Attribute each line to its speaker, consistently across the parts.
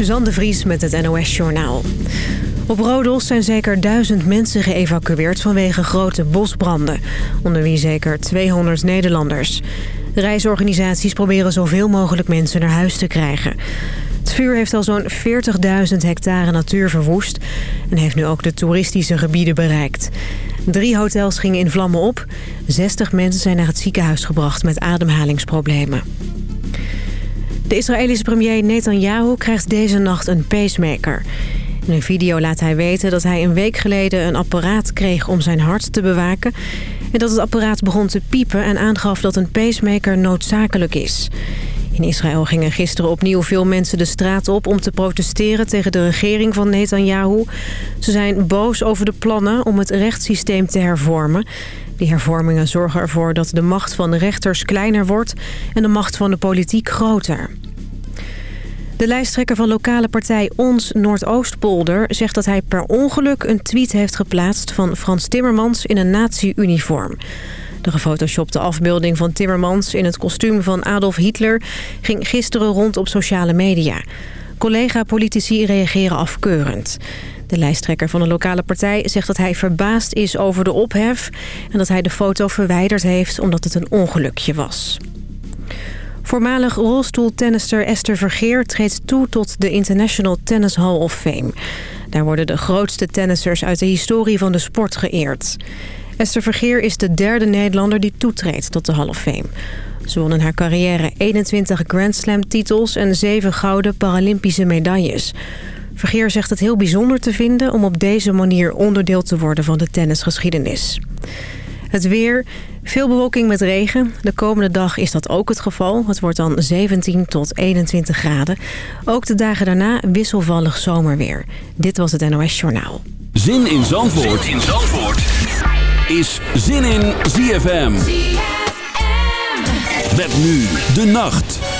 Speaker 1: Suzanne de Vries met het NOS Journaal. Op Rodos zijn zeker duizend mensen geëvacueerd vanwege grote bosbranden. Onder wie zeker 200 Nederlanders. Reisorganisaties proberen zoveel mogelijk mensen naar huis te krijgen. Het vuur heeft al zo'n 40.000 hectare natuur verwoest... en heeft nu ook de toeristische gebieden bereikt. Drie hotels gingen in vlammen op. 60 mensen zijn naar het ziekenhuis gebracht met ademhalingsproblemen. De Israëlische premier Netanyahu krijgt deze nacht een pacemaker. In een video laat hij weten dat hij een week geleden een apparaat kreeg om zijn hart te bewaken... en dat het apparaat begon te piepen en aangaf dat een pacemaker noodzakelijk is. In Israël gingen gisteren opnieuw veel mensen de straat op om te protesteren tegen de regering van Netanyahu. Ze zijn boos over de plannen om het rechtssysteem te hervormen. Die hervormingen zorgen ervoor dat de macht van de rechters kleiner wordt en de macht van de politiek groter. De lijsttrekker van lokale partij Ons Noordoostpolder zegt dat hij per ongeluk een tweet heeft geplaatst van Frans Timmermans in een nazi-uniform. De gefotoshopte afbeelding van Timmermans in het kostuum van Adolf Hitler ging gisteren rond op sociale media. Collega-politici reageren afkeurend. De lijsttrekker van de lokale partij zegt dat hij verbaasd is over de ophef... en dat hij de foto verwijderd heeft omdat het een ongelukje was. Voormalig rolstoeltennister Esther Vergeer treedt toe tot de International Tennis Hall of Fame. Daar worden de grootste tennissers uit de historie van de sport geëerd. Esther Vergeer is de derde Nederlander die toetreedt tot de Hall of Fame. Ze won in haar carrière 21 Grand Slam titels en 7 gouden Paralympische medailles. Vergeer zegt het heel bijzonder te vinden om op deze manier onderdeel te worden van de tennisgeschiedenis. Het weer, veel bewolking met regen. De komende dag is dat ook het geval. Het wordt dan 17 tot 21 graden. Ook de dagen daarna wisselvallig zomerweer. Dit was het NOS Journaal.
Speaker 2: Zin in Zandvoort, zin in Zandvoort. is Zin in ZFM. ZFM. Met nu de nacht.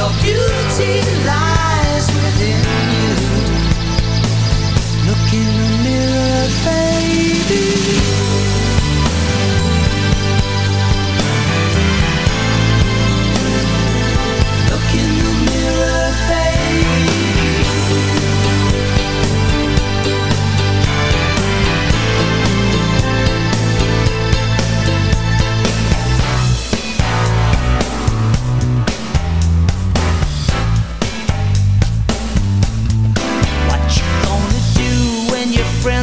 Speaker 3: your beauty lies.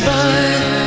Speaker 4: goodbye.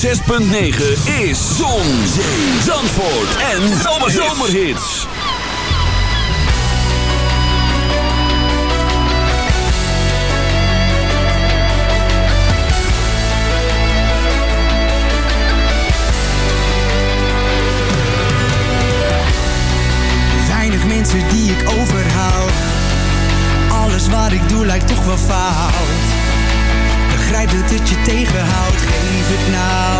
Speaker 4: 6.9 is
Speaker 5: Zon, Zandvoort en Zomerhits.
Speaker 6: Weinig mensen die ik overhaal. Alles wat ik doe lijkt toch wel fout. Begrijp dat het je tegenhoudt
Speaker 7: music now.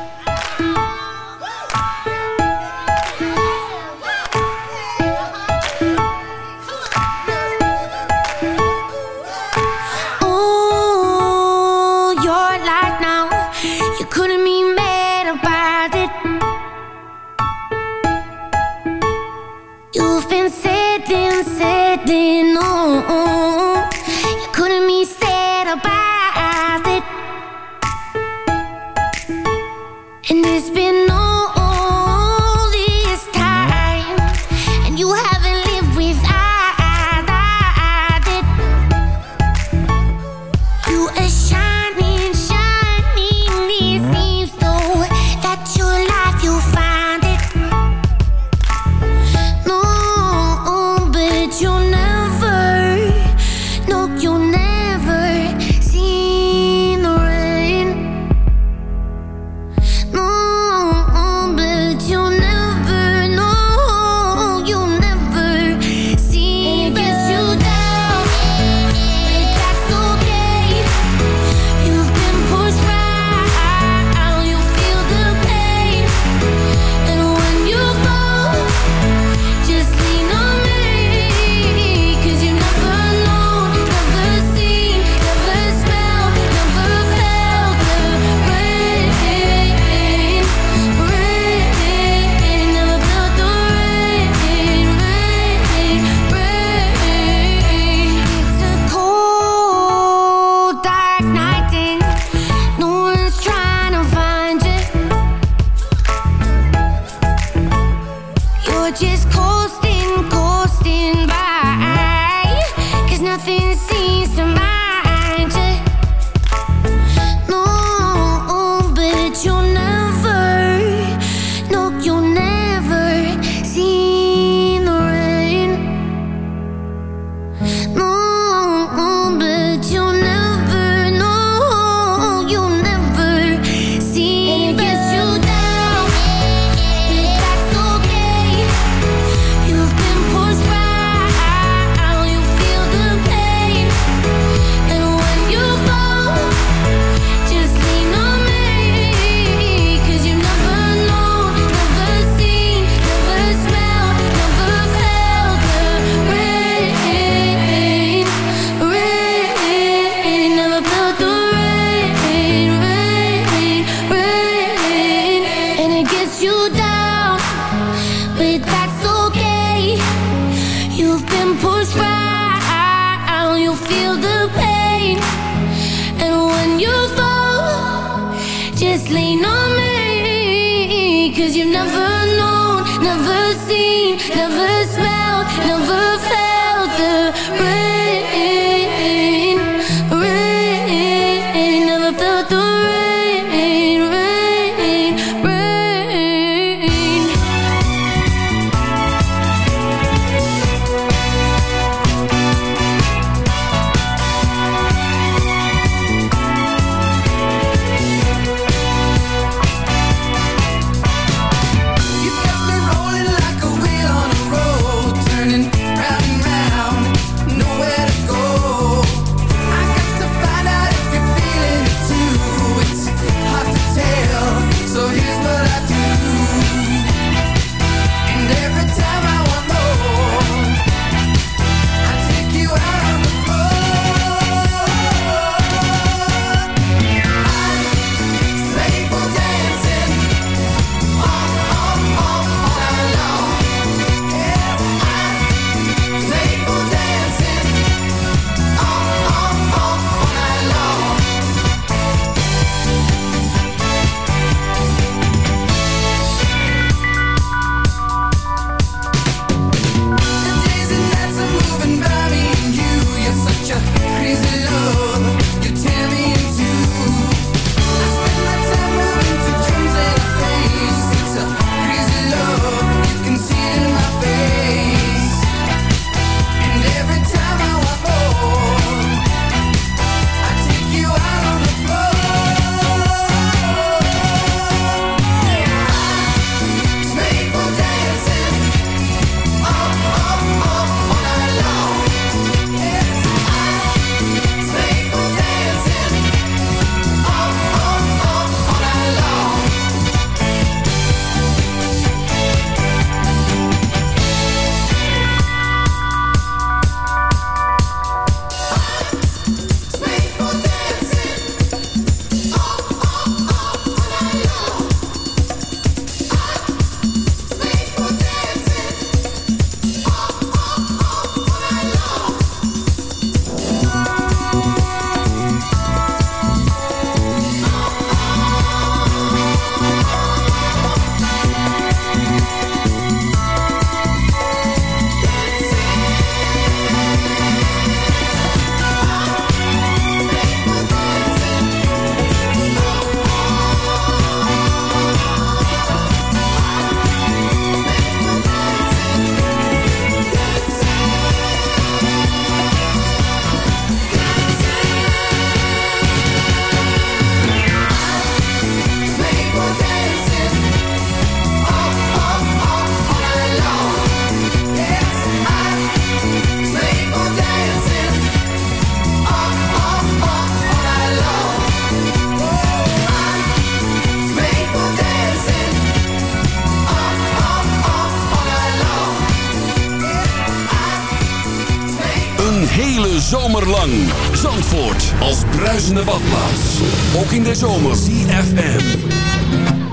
Speaker 2: Zomerlang. Zandvoort als bruisende badplaats. Ook in de zomer. CFM.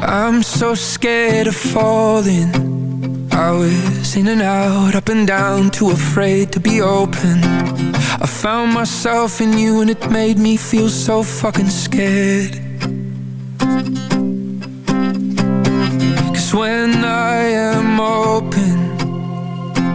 Speaker 8: I'm so scared of falling. I was in and out, up and down, too afraid to be open. I found myself in you and it made me feel so fucking scared. Cause when I am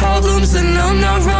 Speaker 7: Problems, and I'm not running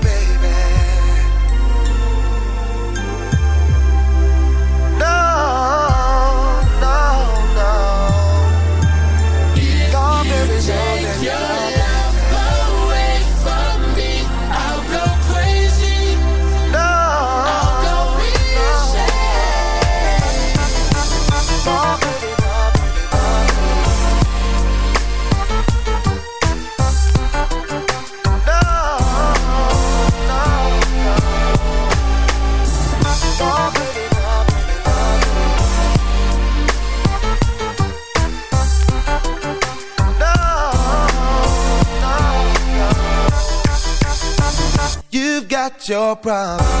Speaker 5: problem.